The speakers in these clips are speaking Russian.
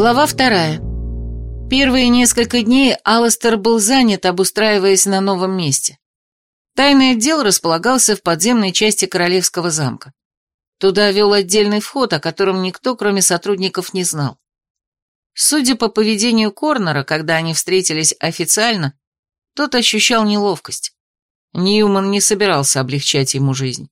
Глава вторая. Первые несколько дней Алластер был занят, обустраиваясь на новом месте. Тайный отдел располагался в подземной части Королевского замка. Туда вел отдельный вход, о котором никто, кроме сотрудников, не знал. Судя по поведению Корнера, когда они встретились официально, тот ощущал неловкость. Ньюман не собирался облегчать ему жизнь.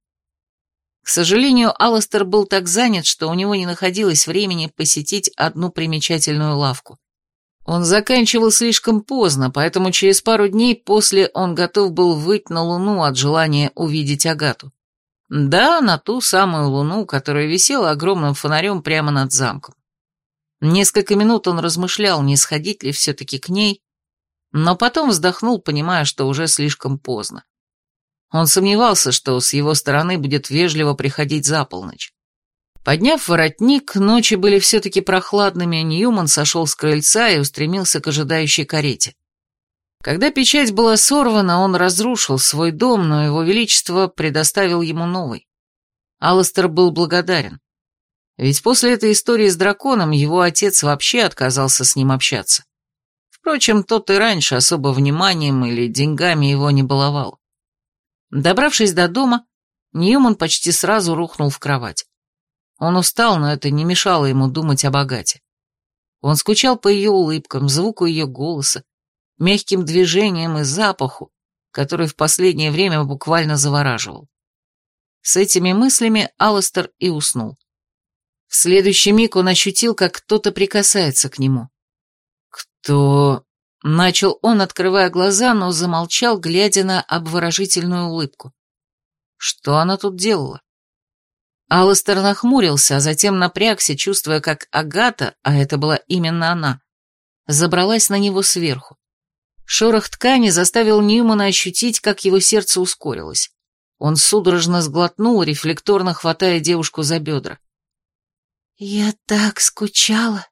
К сожалению, Алластер был так занят, что у него не находилось времени посетить одну примечательную лавку. Он заканчивал слишком поздно, поэтому через пару дней после он готов был выйти на луну от желания увидеть Агату. Да, на ту самую луну, которая висела огромным фонарем прямо над замком. Несколько минут он размышлял, не сходить ли все-таки к ней, но потом вздохнул, понимая, что уже слишком поздно. Он сомневался, что с его стороны будет вежливо приходить за полночь. Подняв воротник, ночи были все-таки прохладными, Ньюман сошел с крыльца и устремился к ожидающей карете. Когда печать была сорвана, он разрушил свой дом, но его величество предоставил ему новый. Алластер был благодарен. Ведь после этой истории с драконом его отец вообще отказался с ним общаться. Впрочем, тот и раньше особо вниманием или деньгами его не баловал. Добравшись до дома, Ньюман почти сразу рухнул в кровать. Он устал, но это не мешало ему думать о богате. Он скучал по ее улыбкам, звуку ее голоса, мягким движениям и запаху, который в последнее время буквально завораживал. С этими мыслями Алластер и уснул. В следующий миг он ощутил, как кто-то прикасается к нему. «Кто...» Начал он, открывая глаза, но замолчал, глядя на обворожительную улыбку. Что она тут делала? Алластер нахмурился, а затем напрягся, чувствуя, как Агата, а это была именно она, забралась на него сверху. Шорох ткани заставил Ньюмана ощутить, как его сердце ускорилось. Он судорожно сглотнул, рефлекторно хватая девушку за бедра. «Я так скучала»,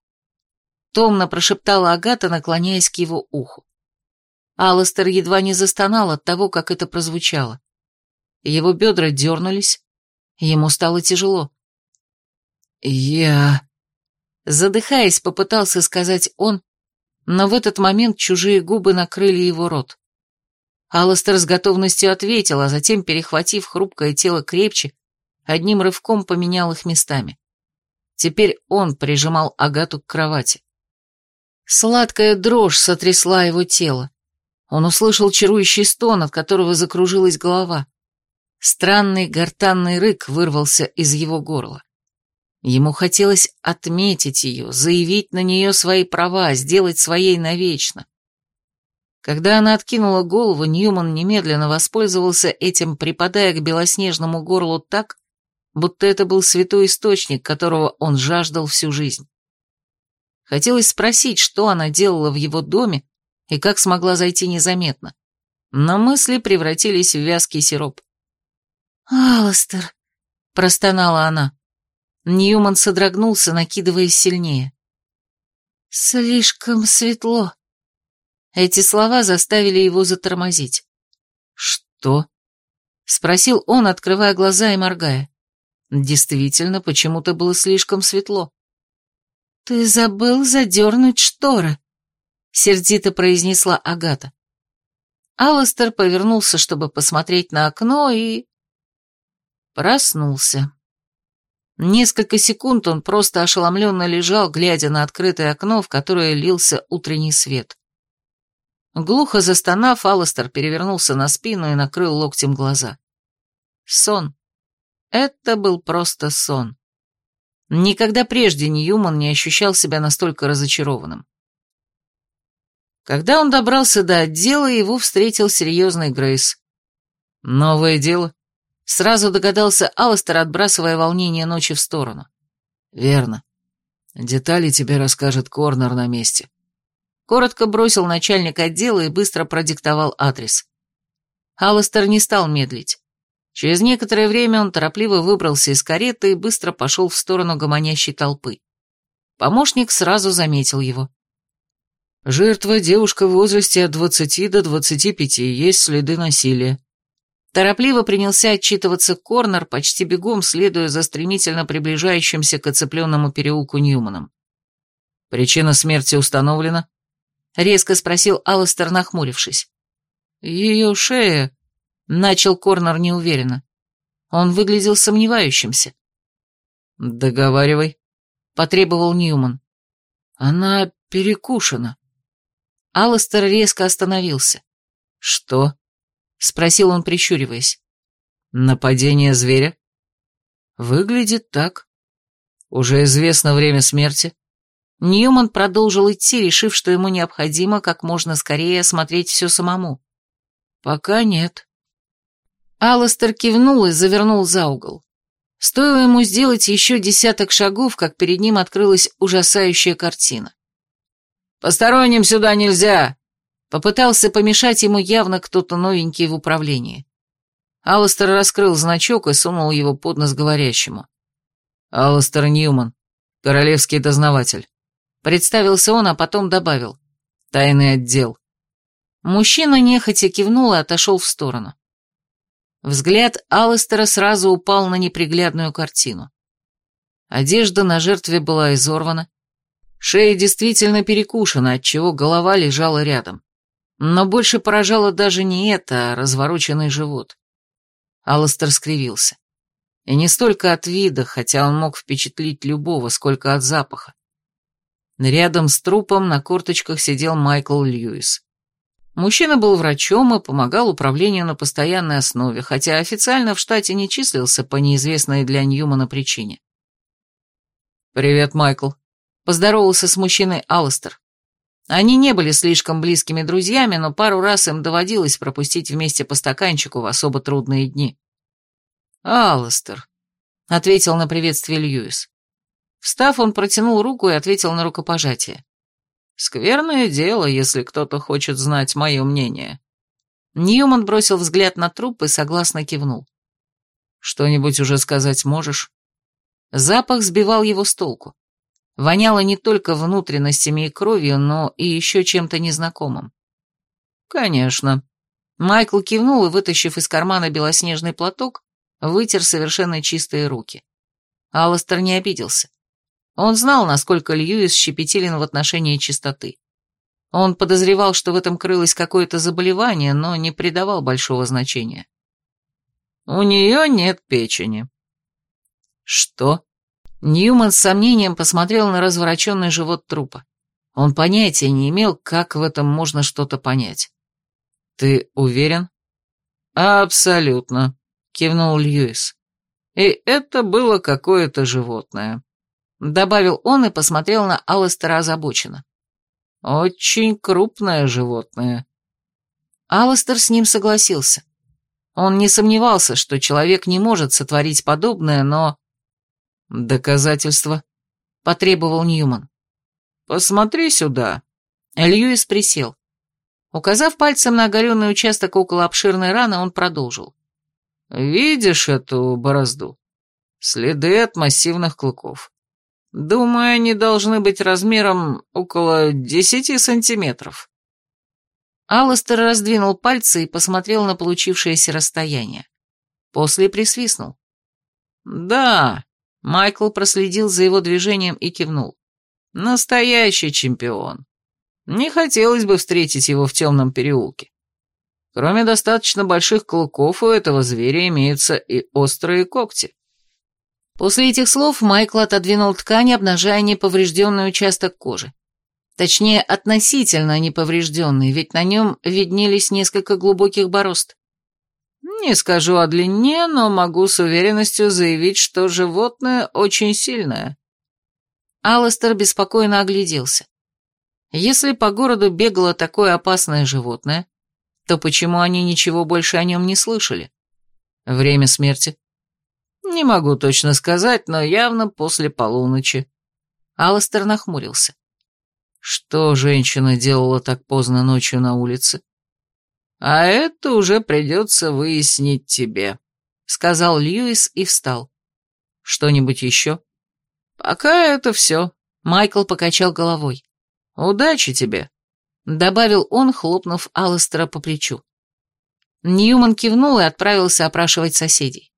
Томно прошептала Агата, наклоняясь к его уху. Алластер едва не застонал от того, как это прозвучало. Его бедра дернулись, ему стало тяжело. «Я...» Задыхаясь, попытался сказать он, но в этот момент чужие губы накрыли его рот. Алластер с готовностью ответил, а затем, перехватив хрупкое тело крепче, одним рывком поменял их местами. Теперь он прижимал Агату к кровати. Сладкая дрожь сотрясла его тело. Он услышал чарующий стон, от которого закружилась голова. Странный гортанный рык вырвался из его горла. Ему хотелось отметить ее, заявить на нее свои права, сделать своей навечно. Когда она откинула голову, Ньюман немедленно воспользовался этим, припадая к белоснежному горлу так, будто это был святой источник, которого он жаждал всю жизнь. Хотелось спросить, что она делала в его доме и как смогла зайти незаметно. Но мысли превратились в вязкий сироп. «Алластер», — простонала она. Ньюман содрогнулся, накидываясь сильнее. «Слишком светло». Эти слова заставили его затормозить. «Что?» — спросил он, открывая глаза и моргая. Действительно, почему-то было слишком светло. «Ты забыл задернуть шторы», — сердито произнесла Агата. Алластер повернулся, чтобы посмотреть на окно, и... Проснулся. Несколько секунд он просто ошеломленно лежал, глядя на открытое окно, в которое лился утренний свет. Глухо застонав, Алластер перевернулся на спину и накрыл локтем глаза. Сон. Это был просто сон. Никогда прежде Ньюман не ощущал себя настолько разочарованным. Когда он добрался до отдела, его встретил серьезный Грейс. «Новое дело?» Сразу догадался Алластер, отбрасывая волнение ночи в сторону. «Верно. Детали тебе расскажет Корнер на месте». Коротко бросил начальник отдела и быстро продиктовал адрес. Алластер не стал медлить. Через некоторое время он торопливо выбрался из кареты и быстро пошел в сторону гомонящей толпы. Помощник сразу заметил его. «Жертва девушка в возрасте от двадцати до двадцати пяти, есть следы насилия». Торопливо принялся отчитываться Корнер, почти бегом следуя за стремительно приближающимся к оцепленному переулку Ньюманом. Причина смерти установлена? Резко спросил Алластер, нахмурившись. Ее шея... Начал Корнер неуверенно. Он выглядел сомневающимся. «Договаривай», — потребовал Ньюман. «Она перекушена». Алластер резко остановился. «Что?» — спросил он, прищуриваясь. «Нападение зверя?» «Выглядит так. Уже известно время смерти?» Ньюман продолжил идти, решив, что ему необходимо как можно скорее осмотреть все самому. «Пока нет». Алластер кивнул и завернул за угол. Стоило ему сделать еще десяток шагов, как перед ним открылась ужасающая картина. «Посторонним сюда нельзя!» Попытался помешать ему явно кто-то новенький в управлении. Алластер раскрыл значок и сунул его под нос говорящему. «Алластер Ньюман, королевский дознаватель». Представился он, а потом добавил. «Тайный отдел». Мужчина нехотя кивнул и отошел в сторону. Взгляд Алластера сразу упал на неприглядную картину. Одежда на жертве была изорвана, шея действительно перекушена, отчего голова лежала рядом. Но больше поражало даже не это, а развороченный живот. Алластер скривился. И не столько от вида, хотя он мог впечатлить любого, сколько от запаха. Рядом с трупом на корточках сидел Майкл Льюис. Мужчина был врачом и помогал управлению на постоянной основе, хотя официально в штате не числился по неизвестной для Ньюмана причине. «Привет, Майкл», — поздоровался с мужчиной Алластер. Они не были слишком близкими друзьями, но пару раз им доводилось пропустить вместе по стаканчику в особо трудные дни. «Алластер», — ответил на приветствие Льюис. Встав, он протянул руку и ответил на рукопожатие. Скверное дело, если кто-то хочет знать мое мнение. Ньюман бросил взгляд на труп и согласно кивнул. Что-нибудь уже сказать можешь? Запах сбивал его с толку. Воняло не только внутренностями и кровью, но и еще чем-то незнакомым. Конечно. Майкл кивнул и, вытащив из кармана белоснежный платок, вытер совершенно чистые руки. Алластер не обиделся. Он знал, насколько Льюис щепетилен в отношении чистоты. Он подозревал, что в этом крылось какое-то заболевание, но не придавал большого значения. «У нее нет печени». «Что?» Ньюман с сомнением посмотрел на развороченный живот трупа. Он понятия не имел, как в этом можно что-то понять. «Ты уверен?» «Абсолютно», — кивнул Льюис. «И это было какое-то животное». Добавил он и посмотрел на Алластера озабоченно. «Очень крупное животное». Алластер с ним согласился. Он не сомневался, что человек не может сотворить подобное, но... «Доказательства?» — потребовал Ньюман. «Посмотри сюда». Льюис присел. Указав пальцем на оголенный участок около обширной раны, он продолжил. «Видишь эту борозду? Следы от массивных клыков. Думаю, они должны быть размером около десяти сантиметров. Алластер раздвинул пальцы и посмотрел на получившееся расстояние. После присвистнул. «Да», — Майкл проследил за его движением и кивнул. «Настоящий чемпион. Не хотелось бы встретить его в темном переулке. Кроме достаточно больших клыков, у этого зверя имеются и острые когти. После этих слов Майкл отодвинул ткань, обнажая неповрежденный участок кожи. Точнее, относительно неповрежденный, ведь на нем виднелись несколько глубоких борозд. Не скажу о длине, но могу с уверенностью заявить, что животное очень сильное. Алластер беспокойно огляделся. Если по городу бегало такое опасное животное, то почему они ничего больше о нем не слышали? Время смерти. Не могу точно сказать, но явно после полуночи. Алластер нахмурился. Что женщина делала так поздно ночью на улице? А это уже придется выяснить тебе, сказал Льюис и встал. Что-нибудь еще? Пока это все. Майкл покачал головой. Удачи тебе, добавил он, хлопнув Алластера по плечу. Ньюман кивнул и отправился опрашивать соседей.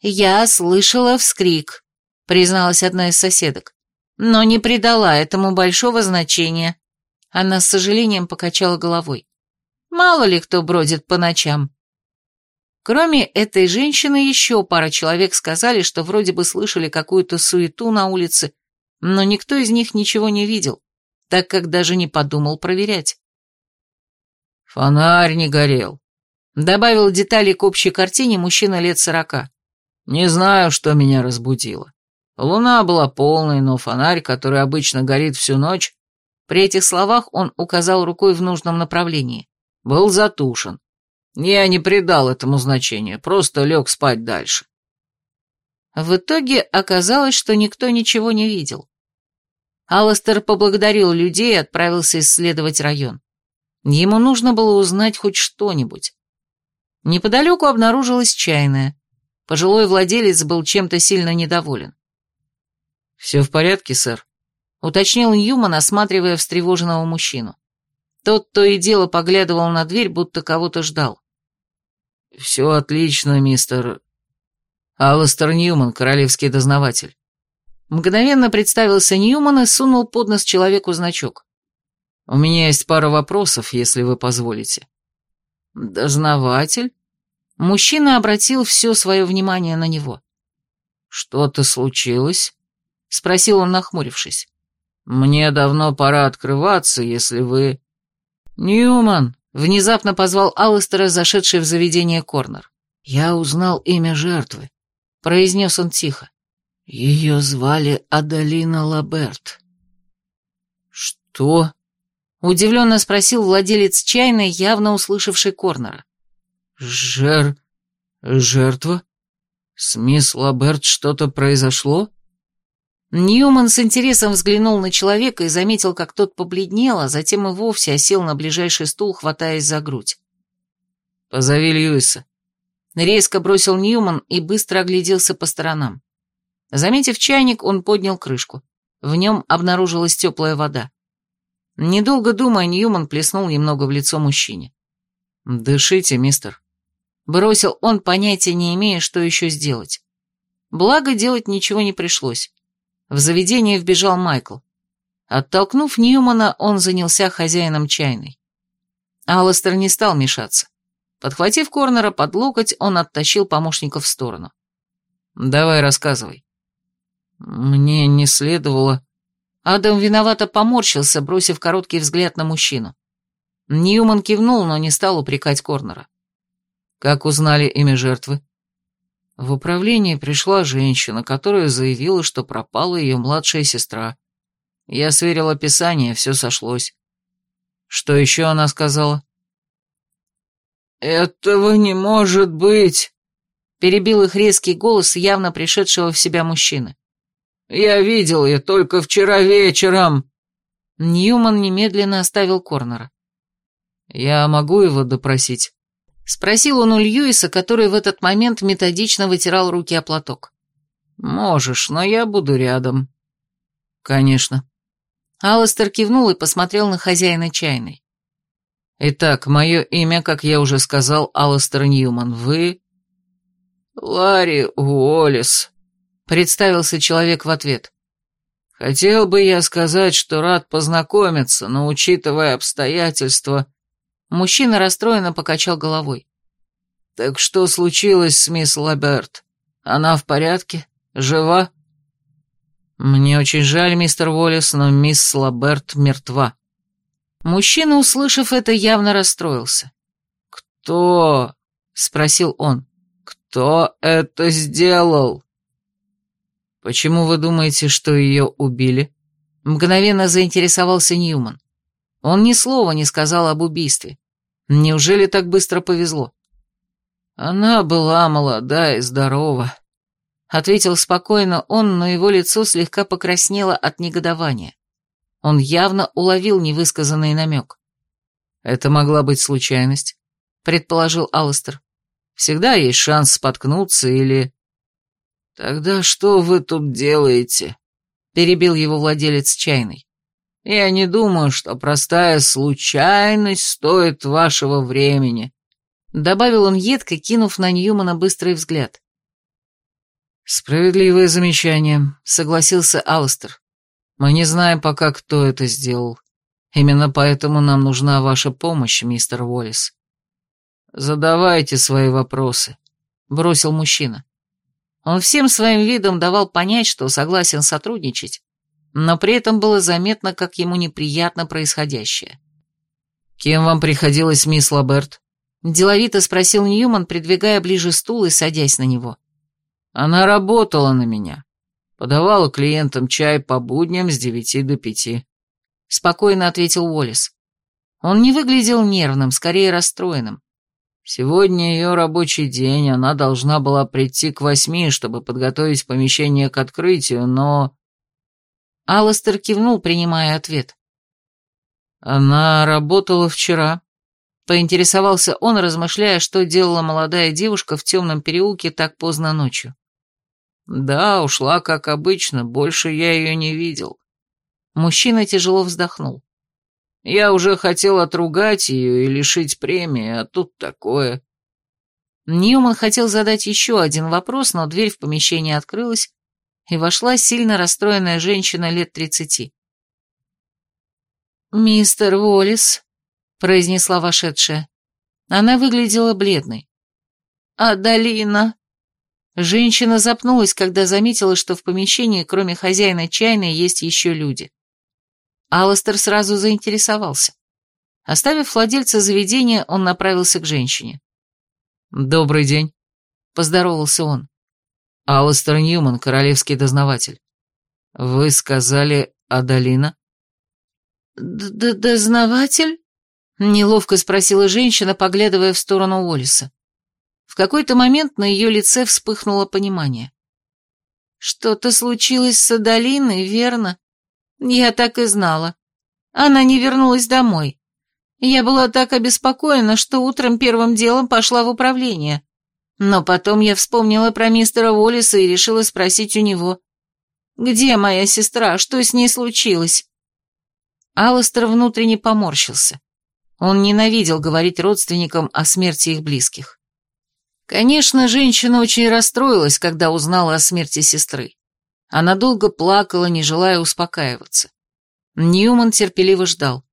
«Я слышала вскрик», — призналась одна из соседок. но не придала этому большого значения. Она с сожалением покачала головой. Мало ли кто бродит по ночам. Кроме этой женщины, еще пара человек сказали, что вроде бы слышали какую-то суету на улице, но никто из них ничего не видел, так как даже не подумал проверять. «Фонарь не горел», — добавил детали к общей картине мужчина лет сорока. «Не знаю, что меня разбудило. Луна была полной, но фонарь, который обычно горит всю ночь, при этих словах он указал рукой в нужном направлении, был затушен. Я не придал этому значения, просто лег спать дальше. В итоге оказалось, что никто ничего не видел. Алластер поблагодарил людей и отправился исследовать район. Ему нужно было узнать хоть что-нибудь. Неподалеку обнаружилась чайная. Пожилой владелец был чем-то сильно недоволен. «Все в порядке, сэр?» — уточнил Ньюман, осматривая встревоженного мужчину. Тот то и дело поглядывал на дверь, будто кого-то ждал. «Все отлично, мистер...» «Алластер Ньюман, королевский дознаватель». Мгновенно представился Ньюман и сунул под нос человеку значок. «У меня есть пара вопросов, если вы позволите». «Дознаватель?» Мужчина обратил все свое внимание на него. «Что-то случилось?» — спросил он, нахмурившись. «Мне давно пора открываться, если вы...» «Ньюман!» — внезапно позвал Алластера, зашедший в заведение Корнер. «Я узнал имя жертвы», — произнес он тихо. «Ее звали Адалина Лаберт». «Что?» — удивленно спросил владелец чайной, явно услышавший Корнера. «Жер... жертва? С мисс Лаберт что-то произошло?» Ньюман с интересом взглянул на человека и заметил, как тот побледнел, а затем и вовсе осел на ближайший стул, хватаясь за грудь. «Позови Льюиса». Резко бросил Ньюман и быстро огляделся по сторонам. Заметив чайник, он поднял крышку. В нем обнаружилась теплая вода. Недолго думая, Ньюман плеснул немного в лицо мужчине. «Дышите, мистер». Бросил он, понятия не имея, что еще сделать. Благо, делать ничего не пришлось. В заведение вбежал Майкл. Оттолкнув Ньюмана, он занялся хозяином чайной. Алластер не стал мешаться. Подхватив Корнера под локоть, он оттащил помощника в сторону. «Давай рассказывай». «Мне не следовало...» Адам виновато поморщился, бросив короткий взгляд на мужчину. Ньюман кивнул, но не стал упрекать Корнера. «Как узнали имя жертвы?» В управление пришла женщина, которая заявила, что пропала ее младшая сестра. Я сверил описание, все сошлось. Что еще она сказала? «Этого не может быть!» Перебил их резкий голос явно пришедшего в себя мужчины. «Я видел ее только вчера вечером!» Ньюман немедленно оставил Корнера. «Я могу его допросить?» Спросил он у Льюиса, который в этот момент методично вытирал руки о платок. «Можешь, но я буду рядом». «Конечно». Алластер кивнул и посмотрел на хозяина чайной. «Итак, мое имя, как я уже сказал, Алластер Ньюман. Вы...» «Ларри Уоллес», — представился человек в ответ. «Хотел бы я сказать, что рад познакомиться, но, учитывая обстоятельства...» Мужчина расстроенно покачал головой. «Так что случилось с мисс Лаберт? Она в порядке? Жива?» «Мне очень жаль, мистер Уоллес, но мисс Лаберт мертва». Мужчина, услышав это, явно расстроился. «Кто?» — спросил он. «Кто это сделал?» «Почему вы думаете, что ее убили?» Мгновенно заинтересовался Ньюман. Он ни слова не сказал об убийстве. Неужели так быстро повезло? Она была молода и здорова. Ответил спокойно он, но его лицо слегка покраснело от негодования. Он явно уловил невысказанный намек. «Это могла быть случайность», — предположил Алластер. «Всегда есть шанс споткнуться или...» «Тогда что вы тут делаете?» — перебил его владелец чайной. Я не думаю, что простая случайность стоит вашего времени», — добавил он едко, кинув на Ньюмана быстрый взгляд. «Справедливое замечание», — согласился Алластер. Мы не знаем пока, кто это сделал. Именно поэтому нам нужна ваша помощь, мистер Уоллес. Задавайте свои вопросы, бросил мужчина. Он всем своим видом давал понять, что согласен сотрудничать, но при этом было заметно, как ему неприятно происходящее. «Кем вам приходилась мисс Лаберт?» — деловито спросил Ньюман, придвигая ближе стул и садясь на него. «Она работала на меня. Подавала клиентам чай по будням с девяти до пяти», — спокойно ответил Уоллес. Он не выглядел нервным, скорее расстроенным. Сегодня ее рабочий день, она должна была прийти к восьми, чтобы подготовить помещение к открытию, но... Алластер кивнул, принимая ответ. Она работала вчера. Поинтересовался он, размышляя, что делала молодая девушка в темном переулке так поздно ночью. Да, ушла, как обычно, больше я ее не видел. Мужчина тяжело вздохнул. Я уже хотел отругать ее и лишить премии, а тут такое. Ньюман хотел задать еще один вопрос, но дверь в помещение открылась, и вошла сильно расстроенная женщина лет тридцати. «Мистер Уоллес», — произнесла вошедшая. Она выглядела бледной. «Адалина». Женщина запнулась, когда заметила, что в помещении, кроме хозяина чайной, есть еще люди. Алластер сразу заинтересовался. Оставив владельца заведения, он направился к женщине. «Добрый день», — поздоровался он. «Алластер Ньюман, королевский дознаватель. Вы сказали Адалина?» Д «Дознаватель?» — неловко спросила женщина, поглядывая в сторону Уоллеса. В какой-то момент на ее лице вспыхнуло понимание. «Что-то случилось с Адалиной, верно?» Я так и знала. Она не вернулась домой. Я была так обеспокоена, что утром первым делом пошла в управление. Но потом я вспомнила про мистера Уоллеса и решила спросить у него. «Где моя сестра? Что с ней случилось?» Алластер внутренне поморщился. Он ненавидел говорить родственникам о смерти их близких. Конечно, женщина очень расстроилась, когда узнала о смерти сестры. Она долго плакала, не желая успокаиваться. Ньюман терпеливо ждал.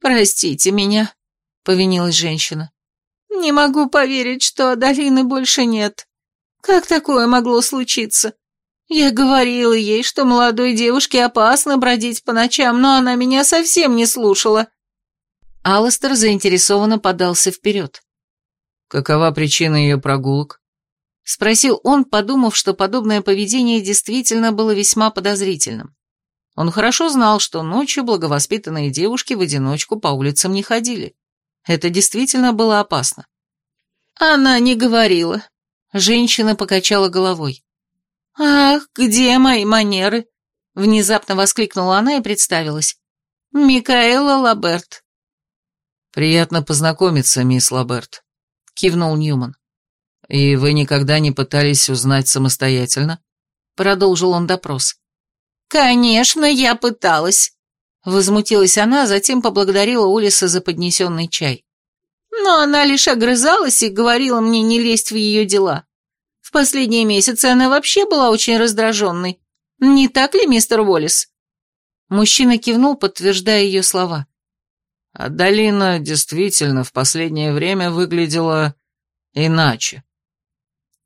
«Простите меня», — повинилась женщина. «Не могу поверить, что Адалины больше нет. Как такое могло случиться? Я говорила ей, что молодой девушке опасно бродить по ночам, но она меня совсем не слушала». Алластер заинтересованно подался вперед. «Какова причина ее прогулок?» — спросил он, подумав, что подобное поведение действительно было весьма подозрительным. Он хорошо знал, что ночью благовоспитанные девушки в одиночку по улицам не ходили. Это действительно было опасно. Она не говорила. Женщина покачала головой. «Ах, где мои манеры?» Внезапно воскликнула она и представилась. «Микаэла Лаберт». «Приятно познакомиться, мисс Лаберт», — кивнул Ньюман. «И вы никогда не пытались узнать самостоятельно?» Продолжил он допрос. «Конечно, я пыталась», — возмутилась она, затем поблагодарила Улиса за поднесенный чай. Но она лишь огрызалась и говорила мне не лезть в ее дела. В последние месяцы она вообще была очень раздраженной. Не так ли, мистер Уоллес?» Мужчина кивнул, подтверждая ее слова. А Долина действительно в последнее время выглядела иначе.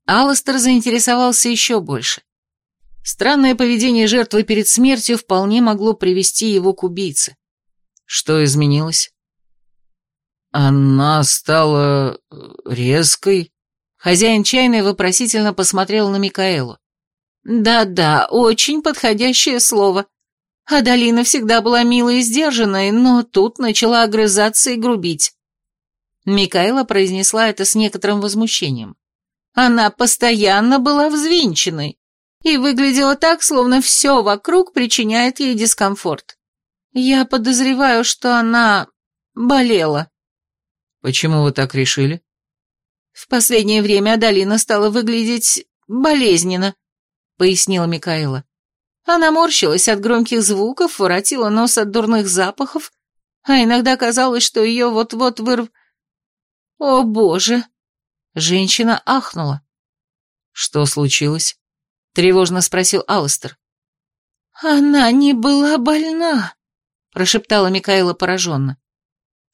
Алластер заинтересовался еще больше. Странное поведение жертвы перед смертью вполне могло привести его к убийце. Что изменилось? Она стала э, резкой. Хозяин чайной вопросительно посмотрел на Микаэлу. Да-да, очень подходящее слово. Адалина всегда была милой и сдержанной, но тут начала огрызаться и грубить. Микаэла произнесла это с некоторым возмущением. Она постоянно была взвинченной и выглядела так, словно все вокруг причиняет ей дискомфорт. Я подозреваю, что она болела. Почему вы так решили? В последнее время Адалина стала выглядеть болезненно, пояснила Микаэла. Она морщилась от громких звуков, воротила нос от дурных запахов, а иногда казалось, что ее вот-вот вырв... О, боже! Женщина ахнула. «Что случилось?» — тревожно спросил Алластер. «Она не была больна», — прошептала Микаэла пораженно.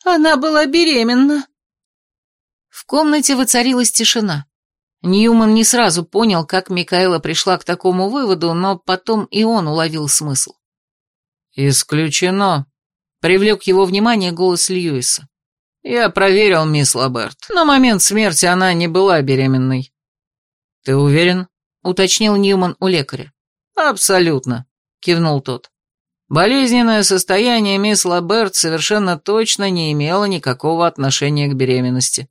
«Она была беременна». В комнате воцарилась тишина. Ньюман не сразу понял, как Микаэла пришла к такому выводу, но потом и он уловил смысл. «Исключено», — привлек его внимание голос Льюиса. «Я проверил, мисс Лаберт. На момент смерти она не была беременной». «Ты уверен?» — уточнил Ньюман у лекаря. «Абсолютно», — кивнул тот. Болезненное состояние мисс Лаберт совершенно точно не имело никакого отношения к беременности.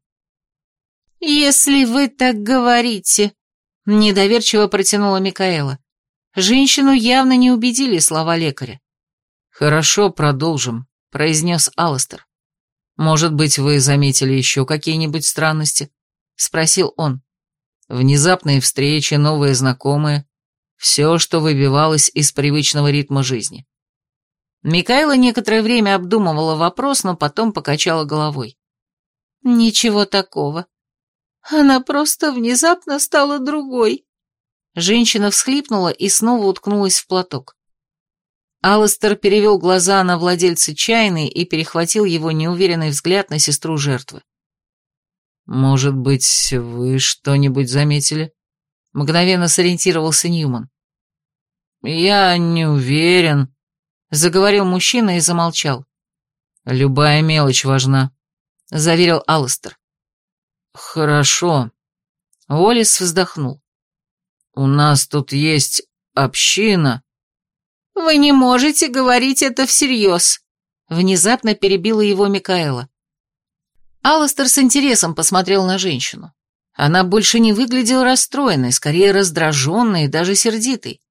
«Если вы так говорите», — недоверчиво протянула Микаэла. Женщину явно не убедили слова лекаря. «Хорошо, продолжим», — произнес Алластер. «Может быть, вы заметили еще какие-нибудь странности?» — спросил он. «Внезапные встречи, новые знакомые, все, что выбивалось из привычного ритма жизни». Микаэла некоторое время обдумывала вопрос, но потом покачала головой. «Ничего такого. Она просто внезапно стала другой». Женщина всхлипнула и снова уткнулась в платок. Алластер перевел глаза на владельца чайной и перехватил его неуверенный взгляд на сестру жертвы. «Может быть, вы что-нибудь заметили?» Мгновенно сориентировался Ньюман. «Я не уверен», — заговорил мужчина и замолчал. «Любая мелочь важна», — заверил Алластер. «Хорошо». Уоллес вздохнул. «У нас тут есть община», «Вы не можете говорить это всерьез», — внезапно перебила его Микаэла. Алластер с интересом посмотрел на женщину. Она больше не выглядела расстроенной, скорее раздраженной и даже сердитой.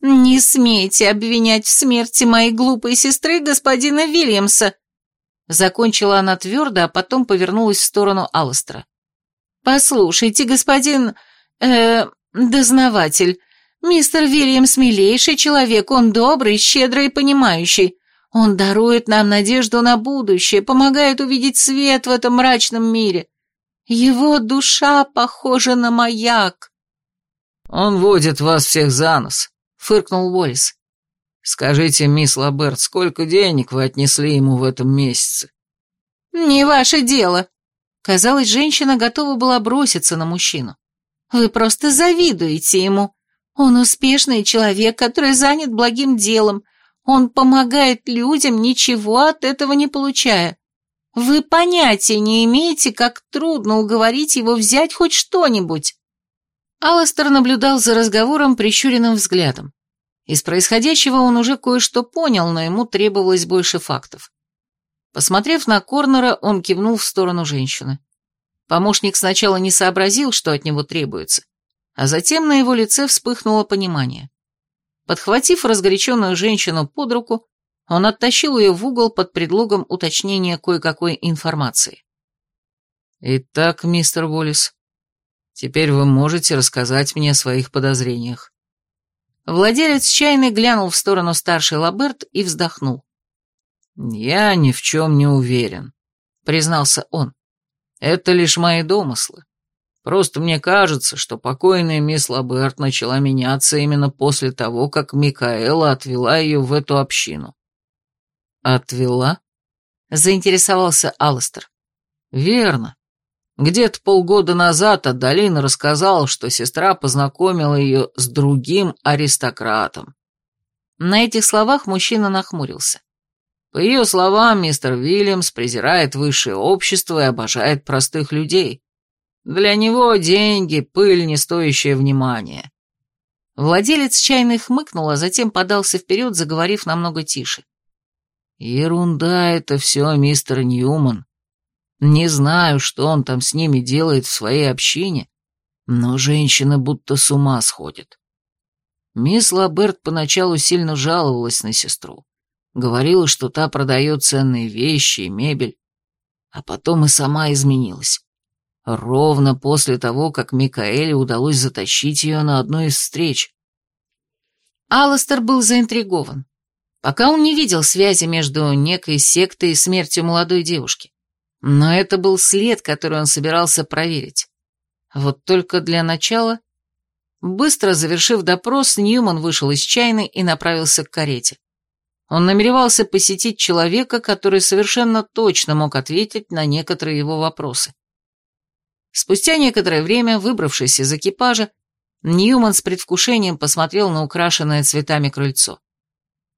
«Не смейте обвинять в смерти моей глупой сестры господина Вильямса», закончила она твердо, а потом повернулась в сторону Алластера. «Послушайте, господин... э... дознаватель, Мистер Вильямс милейший человек, он добрый, щедрый и понимающий. Он дарует нам надежду на будущее, помогает увидеть свет в этом мрачном мире. Его душа похожа на маяк. Он водит вас всех за нос, фыркнул Уоллес. Скажите, мисс Лаберт, сколько денег вы отнесли ему в этом месяце? Не ваше дело. Казалось, женщина готова была броситься на мужчину. Вы просто завидуете ему. Он успешный человек, который занят благим делом. Он помогает людям, ничего от этого не получая. Вы понятия не имеете, как трудно уговорить его взять хоть что-нибудь. Алластер наблюдал за разговором прищуренным взглядом. Из происходящего он уже кое-что понял, но ему требовалось больше фактов. Посмотрев на Корнера, он кивнул в сторону женщины. Помощник сначала не сообразил, что от него требуется, а затем на его лице вспыхнуло понимание. Подхватив разгоряченную женщину под руку, он оттащил ее в угол под предлогом уточнения кое-какой информации. «Итак, мистер Уоллес, теперь вы можете рассказать мне о своих подозрениях». Владелец чайной глянул в сторону старшей Лаберт и вздохнул. «Я ни в чем не уверен», — признался он. «Это лишь мои домыслы. Просто мне кажется, что покойная мисс Лаберт начала меняться именно после того, как Микаэла отвела ее в эту общину. «Отвела?» — заинтересовался Алластер. «Верно. Где-то полгода назад Адалина рассказала, что сестра познакомила ее с другим аристократом. На этих словах мужчина нахмурился. По ее словам, мистер Вильямс презирает высшее общество и обожает простых людей. Для него деньги — пыль, не стоящая внимания. Владелец чайной хмыкнул, а затем подался вперед, заговорив намного тише. «Ерунда это все, мистер Ньюман. Не знаю, что он там с ними делает в своей общине, но женщина будто с ума сходит. Мисс Лаберт поначалу сильно жаловалась на сестру. Говорила, что та продает ценные вещи и мебель, а потом и сама изменилась. Ровно после того, как Микаэле удалось затащить ее на одну из встреч. Алластер был заинтригован. Пока он не видел связи между некой сектой и смертью молодой девушки. Но это был след, который он собирался проверить. Вот только для начала... Быстро завершив допрос, Ньюман вышел из чайной и направился к карете. Он намеревался посетить человека, который совершенно точно мог ответить на некоторые его вопросы. Спустя некоторое время, выбравшись из экипажа, Ньюман с предвкушением посмотрел на украшенное цветами крыльцо.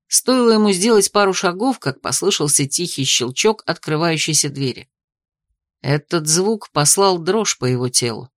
Стоило ему сделать пару шагов, как послышался тихий щелчок открывающейся двери. Этот звук послал дрожь по его телу.